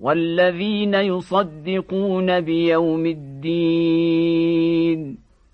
والذين يصدقون بيوم الدين